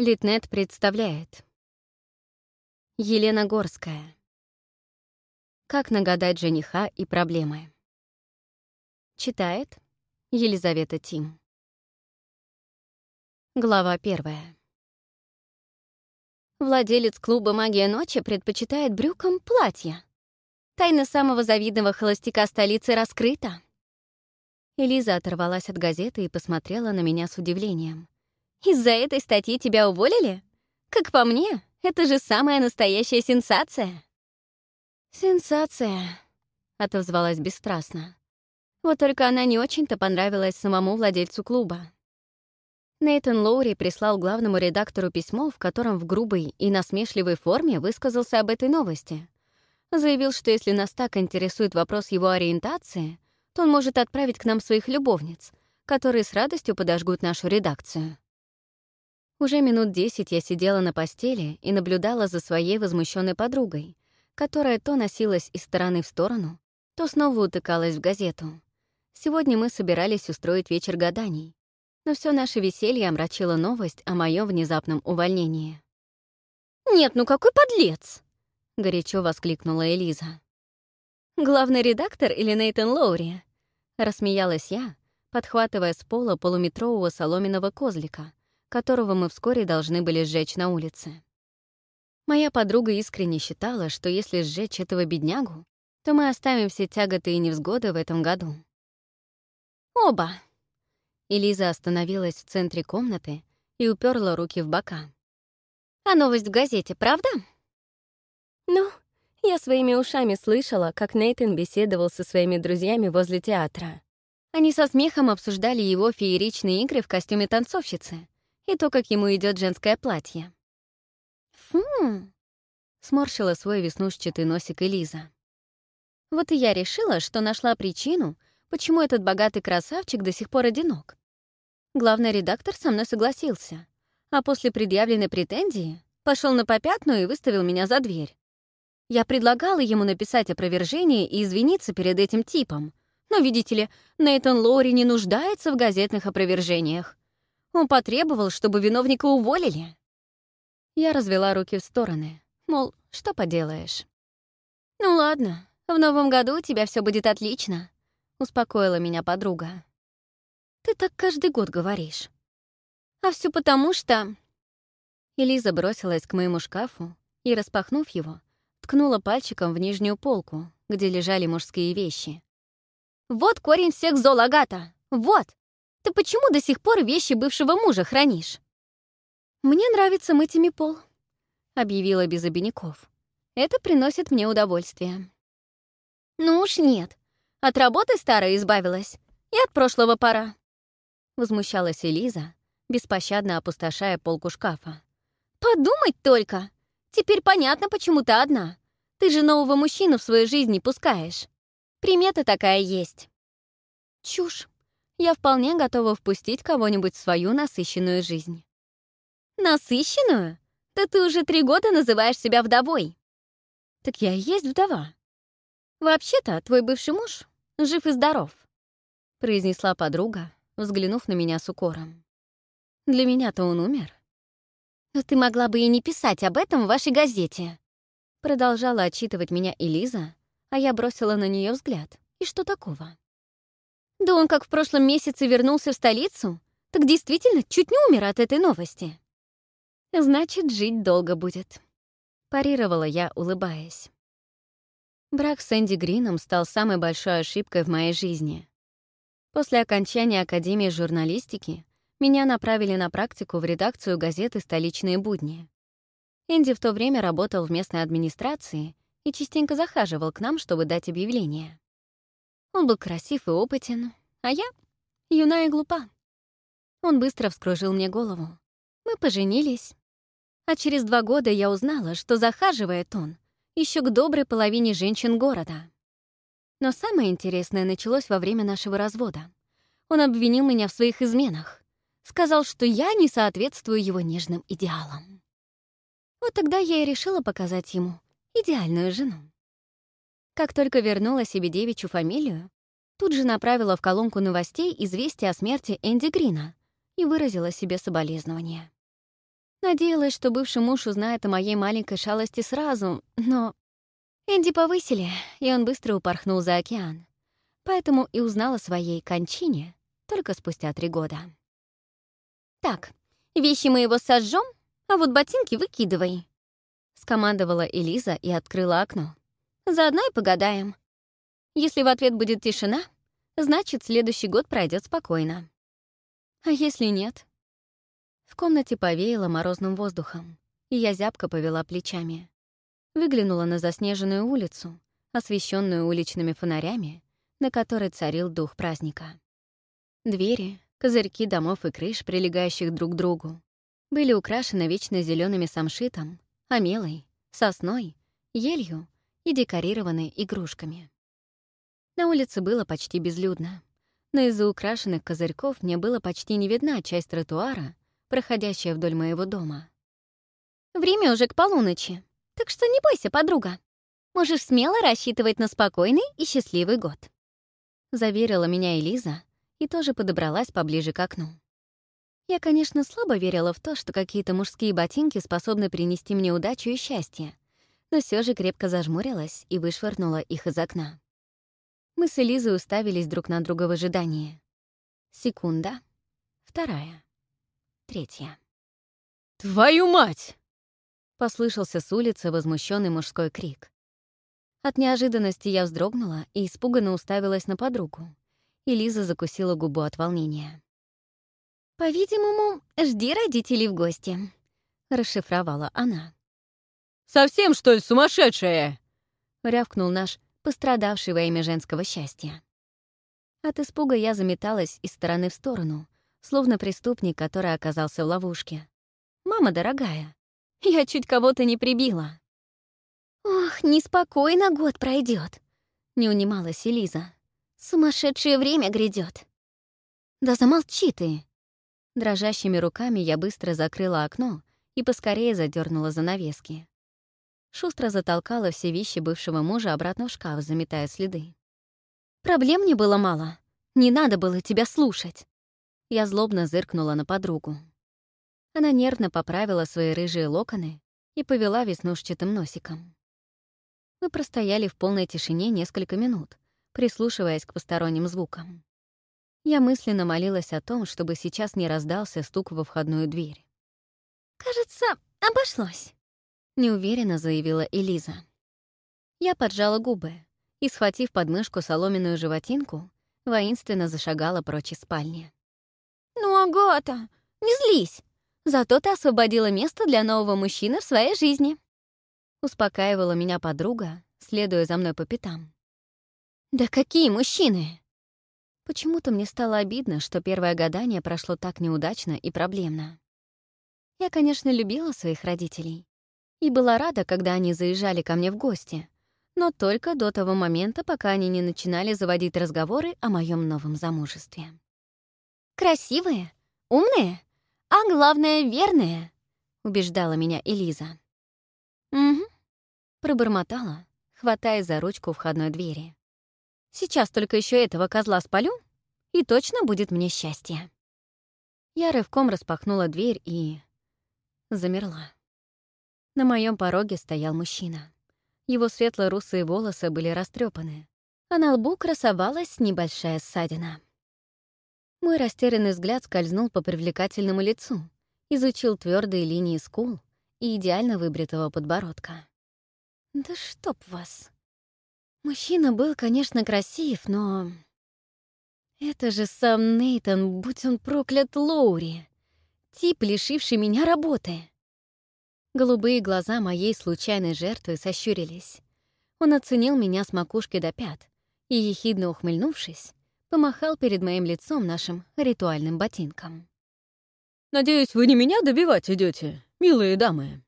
Литнет представляет. Елена Горская. Как нагадать жениха и проблемы. Читает Елизавета Тим. Глава первая. Владелец клуба «Магия ночи» предпочитает брюкам платья. Тайна самого завидного холостяка столицы раскрыта. Элиза оторвалась от газеты и посмотрела на меня с удивлением. Из-за этой статьи тебя уволили? Как по мне, это же самая настоящая сенсация. Сенсация, отозвалась бесстрастно. Вот только она не очень-то понравилась самому владельцу клуба. Нейтан Лоури прислал главному редактору письмо, в котором в грубой и насмешливой форме высказался об этой новости. Заявил, что если нас так интересует вопрос его ориентации, то он может отправить к нам своих любовниц, которые с радостью подожгут нашу редакцию. Уже минут десять я сидела на постели и наблюдала за своей возмущенной подругой, которая то носилась из стороны в сторону, то снова утыкалась в газету. Сегодня мы собирались устроить вечер гаданий, но все наше веселье омрачило новость о моем внезапном увольнении. «Нет, ну какой подлец!» — горячо воскликнула Элиза. «Главный редактор или Нейтан Лоури?» — рассмеялась я, подхватывая с пола полуметрового соломенного козлика — которого мы вскоре должны были сжечь на улице. Моя подруга искренне считала, что если сжечь этого беднягу, то мы оставим все тяготы и невзгоды в этом году. «Оба!» Элиза остановилась в центре комнаты и уперла руки в бока. «А новость в газете, правда?» «Ну, я своими ушами слышала, как Нейтан беседовал со своими друзьями возле театра. Они со смехом обсуждали его фееричные игры в костюме танцовщицы, и то, как ему идет женское платье. «Фу!» — сморщила свой веснушчатый носик Элиза. «Вот и я решила, что нашла причину, почему этот богатый красавчик до сих пор одинок. Главный редактор со мной согласился, а после предъявленной претензии пошел на попятную и выставил меня за дверь. Я предлагала ему написать опровержение и извиниться перед этим типом, но, видите ли, Нейтан Лори не нуждается в газетных опровержениях. Он потребовал, чтобы виновника уволили. Я развела руки в стороны, мол, что поделаешь. «Ну ладно, в новом году у тебя все будет отлично», — успокоила меня подруга. «Ты так каждый год говоришь». «А все потому, что...» Элиза бросилась к моему шкафу и, распахнув его, ткнула пальчиком в нижнюю полку, где лежали мужские вещи. «Вот корень всех зол, Агата! Вот! Ты почему до сих пор вещи бывшего мужа хранишь?» «Мне нравится мыть ими пол», — объявила без обиняков. «Это приносит мне удовольствие». «Ну уж нет. От работы старой избавилась. И от прошлого пора». Возмущалась Элиза, беспощадно опустошая полку шкафа. «Подумать только! Теперь понятно, почему ты одна. Ты же нового мужчину в свою жизнь не пускаешь. Примета такая есть». «Чушь», я вполне готова впустить кого-нибудь в свою насыщенную жизнь. Насыщенную? Да ты уже три года называешь себя вдовой. Так я и есть вдова. Вообще-то, твой бывший муж жив и здоров, произнесла подруга, взглянув на меня с укором. Для меня-то он умер. Но ты могла бы и не писать об этом в вашей газете. Продолжала отчитывать меня Элиза, а я бросила на нее взгляд. И что такого? Да он как в прошлом месяце вернулся в столицу, так действительно чуть не умер от этой новости. Значит, жить долго будет. Парировала я, улыбаясь. Брак с Энди Грином стал самой большой ошибкой в моей жизни. После окончания Академии журналистики меня направили на практику в редакцию газеты «Столичные будни». Энди в то время работал в местной администрации и частенько захаживал к нам, чтобы дать объявление. Он был красив и опытен, а я — юна и глупа. Он быстро вскружил мне голову. Мы поженились. А через два года я узнала, что захаживает он еще к доброй половине женщин города. Но самое интересное началось во время нашего развода. Он обвинил меня в своих изменах. Сказал, что я не соответствую его нежным идеалам. Вот тогда я и решила показать ему идеальную жену. Как только вернула себе девичью фамилию, тут же направила в колонку новостей известие о смерти Энди Грина и выразила себе соболезнование. Надеялась, что бывший муж узнает о моей маленькой шалости сразу, но... Энди повысили, и он быстро упорхнул за океан. Поэтому и узнала о своей кончине только спустя три года. «Так, вещи мы его сожжем, а вот ботинки выкидывай», — скомандовала Элиза и открыла окно. Заодно и погадаем. Если в ответ будет тишина, значит, следующий год пройдет спокойно. А если нет? В комнате повеяло морозным воздухом, и я зябко повела плечами. Выглянула на заснеженную улицу, освещенную уличными фонарями, на которой царил дух праздника. Двери, козырьки домов и крыш, прилегающих друг к другу, были украшены вечно зелеными самшитом, амелой, сосной, елью и декорированы игрушками. На улице было почти безлюдно, но из-за украшенных козырьков мне было почти не видна часть тротуара, проходящая вдоль моего дома. «Время уже к полуночи, так что не бойся, подруга. Можешь смело рассчитывать на спокойный и счастливый год», — заверила меня Элиза и тоже подобралась поближе к окну. Я, конечно, слабо верила в то, что какие-то мужские ботинки способны принести мне удачу и счастье, но все же крепко зажмурилась и вышвырнула их из окна. Мы с Элизой уставились друг на друга в ожидании. Секунда, вторая, третья. «Твою мать!» — послышался с улицы возмущенный мужской крик. От неожиданности я вздрогнула и испуганно уставилась на подругу, и Лиза закусила губу от волнения. «По-видимому, жди родителей в гости», — расшифровала она. Совсем, что ли, сумасшедшая?» — рявкнул наш пострадавший во имя женского счастья. От испуга я заметалась из стороны в сторону, словно преступник, который оказался в ловушке. «Мама дорогая, я чуть кого-то не прибила». «Ох, неспокойно год пройдет, не унималась Элиза. «Сумасшедшее время грядет. «Да замолчи ты!» Дрожащими руками я быстро закрыла окно и поскорее задернула занавески шустро затолкала все вещи бывшего мужа обратно в шкаф, заметая следы. «Проблем не было мало. Не надо было тебя слушать!» Я злобно зыркнула на подругу. Она нервно поправила свои рыжие локоны и повела веснушчатым носиком. Мы простояли в полной тишине несколько минут, прислушиваясь к посторонним звукам. Я мысленно молилась о том, чтобы сейчас не раздался стук во входную дверь. «Кажется, обошлось», — неуверенно заявила Элиза. Я поджала губы и, схватив подмышку соломенную животинку, воинственно зашагала прочь из спальни. «Ну, Агата, не злись! Зато ты освободила место для нового мужчины в своей жизни!» Успокаивала меня подруга, следуя за мной по пятам. «Да какие мужчины!» Почему-то мне стало обидно, что первое гадание прошло так неудачно и проблемно. Я, конечно, любила своих родителей, и была рада, когда они заезжали ко мне в гости, но только до того момента, пока они не начинали заводить разговоры о моем новом замужестве. «Красивые, умные, а главное, верные», — убеждала меня Элиза. «Угу», — пробормотала, хватая за ручку входной двери. «Сейчас только еще этого козла спалю, и точно будет мне счастье». Я рывком распахнула дверь и... замерла. На моем пороге стоял мужчина. Его светло-русые волосы были растрепаны, а на лбу красовалась небольшая ссадина. Мой растерянный взгляд скользнул по привлекательному лицу, изучил твердые линии скул и идеально выбритого подбородка. «Да чтоб вас!» Мужчина был, конечно, красив, но... Это же сам Нейтон, будь он проклят Лоури! Тип, лишивший меня работы! Голубые глаза моей случайной жертвы сощурились. Он оценил меня с макушки до пят и, ехидно ухмыльнувшись, помахал перед моим лицом нашим ритуальным ботинком. «Надеюсь, вы не меня добивать идете, милые дамы?»